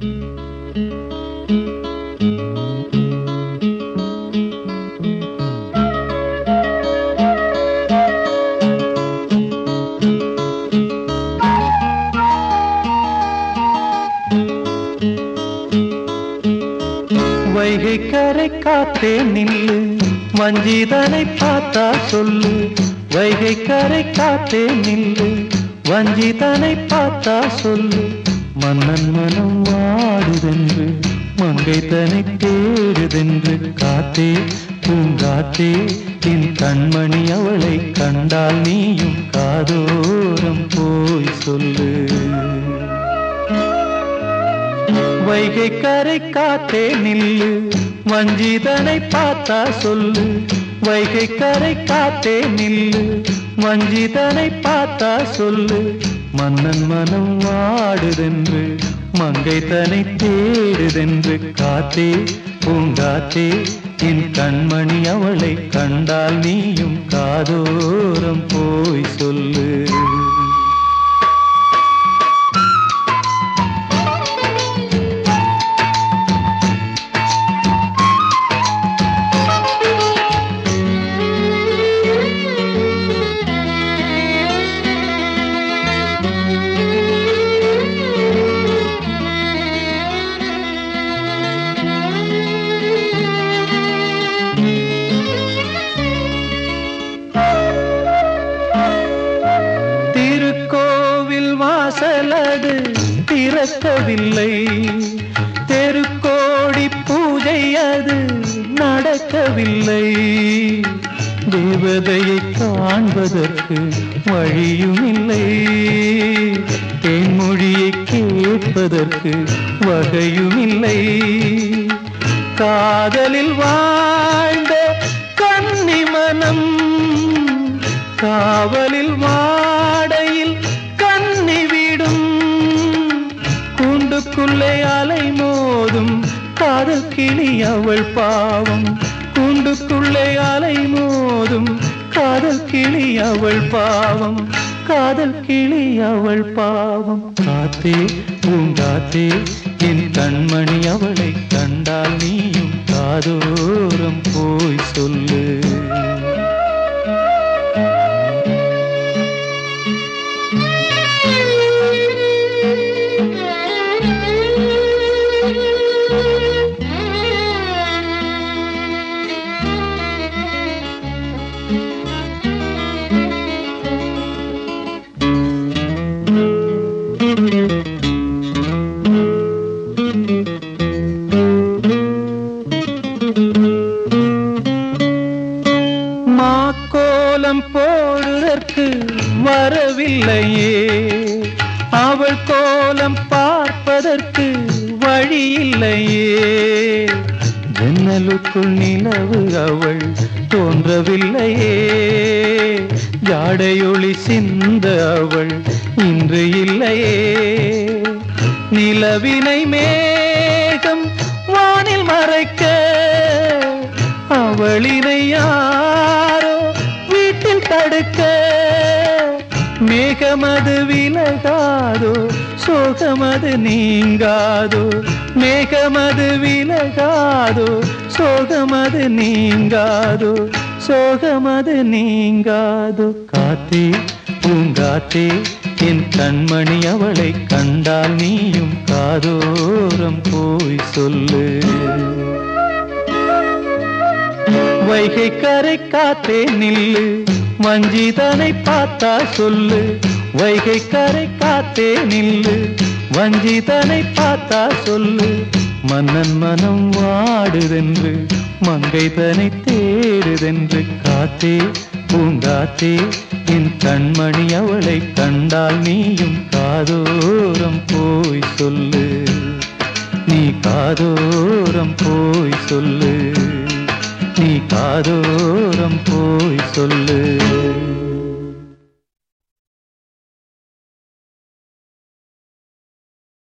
வைகை கரை காத்தே நில்லு. வஞ்சிதனை பார்த்தா சொல்லு. வைகை கரை காத்தே நில்லு. வஞ்சிதனை பார்த்தா சொல்லு. மன்னன் மனம் வாடுதென்று மங்கை தனை தேடுதென்று காத்தே பூங்காத்தே என் கண்மணி அவளை கண்டால் நீயும் காதோரம் போய் சொல்லு. வைகை கரை காத்தே நில்லு வஞ்சிதனை பார்த்தா சொல்லு. வைகை கரை காத்தே நில்லு வஞ்சிதனை பார்த்தா சொல்லு. மன்னன் மனம் வாடுதென்று மங்கை தனை தேடுதென்று காத்தே பூங்காத்தே என் கண்மணி அவளை கண்டால் நீயும் காதோரம் போய் சொல்லு. பிறக்கவில்லை தெருக்கோடி பூஜை அது நடக்கவில்லை. தேவதையை காண்பதற்கு வழியும் இல்லை தேன்மொழியை கேட்பதற்கு வகையும் இல்லை காதலில் வாழ்ந்த கன்னி மனம் காவலில் வா காதல் கிளி அவள் பாவம். கூண்டுக்குள்ளே அலை மோதும். காதல் கிளி அவள் பாவம். காதல் கிளி அவள் பாவம். காத்தே பூங்காத்தே என் கண்மணி அவளை கண்டால் நீயும் காதோரம் போய் சொல்லு. மாக்கோலம் போடுதற்கு வரவில்லையே அவள் கோலம் பார்ப்பதற்கு வழி இல்லையே ஜன்னலுக்குள் நிலவு அவள் தோன்றவில்லையே. ஜாடையொளி சிந்த அவள் இன்று இல்லையே. நிலவினை மேகம் வானில் மறைக்க அவளினையா தடுக்க. மேகமது விலகாதோ சோகமது நீங்காதோ. மேகமது விலகாதோ சோகமது நீங்காதோ. சோகமது நீங்காதோ. காத்தே பூங்காத்தே என் கண்மணி அவளை கண்டால் நீயும் காதோரம் போய் சொல்லு. வைகை கரை காத்தே நில்லு. வஞ்சிதனை பார்த்தா சொல்லு வைகை கரை காத்தே நில்லு. வஞ்சிதனை பார்த்தா சொல்லு மன்னன் மனம் வாடுதென்று மங்கை தனை தேடுதென்று காத்தே பூங்காத்தே என் கண்மணி அவளை கண்டால் நீயும் காதோரம் போய் சொல்லு. நீ காதோரம் போய் சொல்லு. காதோரம் போய் சொல்லு.